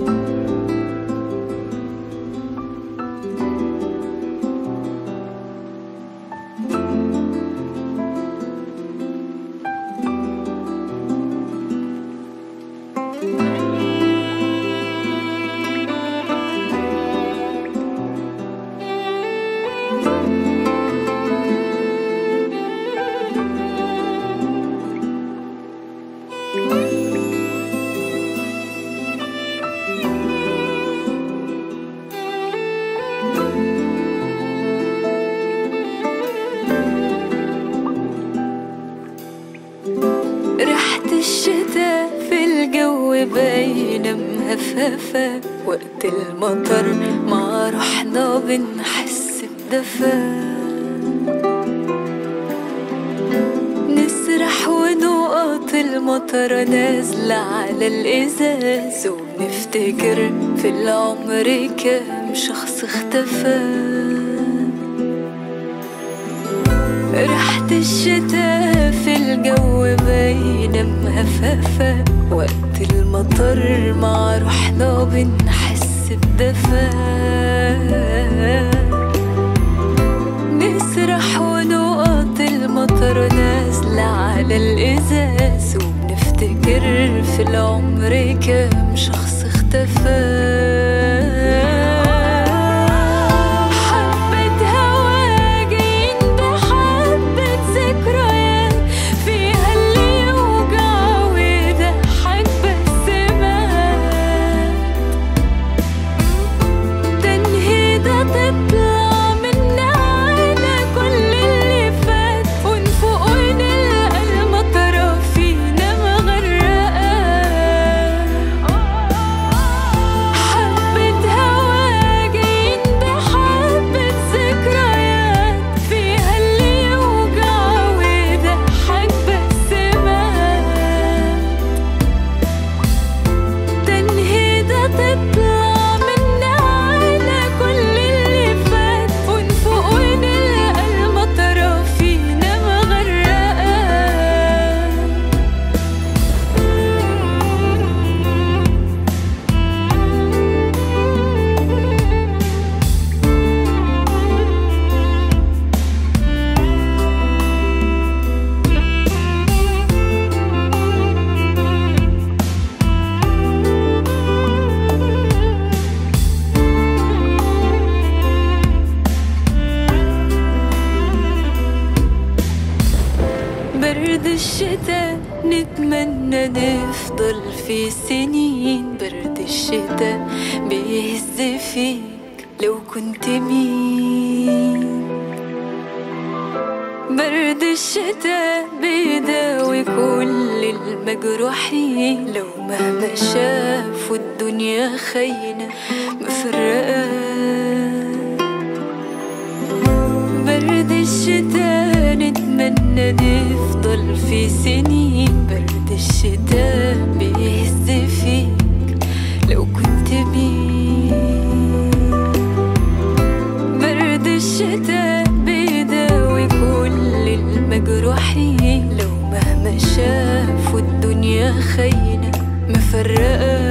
ريحة باينة مهففة وقت المطر مع روحنا بنحس بدفى. نسرح ونقط المطر نازلة على الإزاز وبنفتكر في العمر كام شخص اختفى. ريحة الشتاء في الجو باينة مهففة وقت المطر مع روحنا بنحس بدفى. نسرح ونقط المطر نازلة على الإزاز. وبنفتكر في العمر كام شخص اختفى. نتمنى نفضل في سنين برد الشتاء بيهز فيك لو كنت مين. برد الشتاء بيداوي كل المجروحين لو مهما شافوا الدنيا خاينة مفرقة برد الشتاء نتمنى نفضل في سنين برد الشتاء بيهز فيك لو كنت مين. برد الشتاء بيداوي كل المجروحين. لو مهما شافوا الدنيا خاينة مفرقة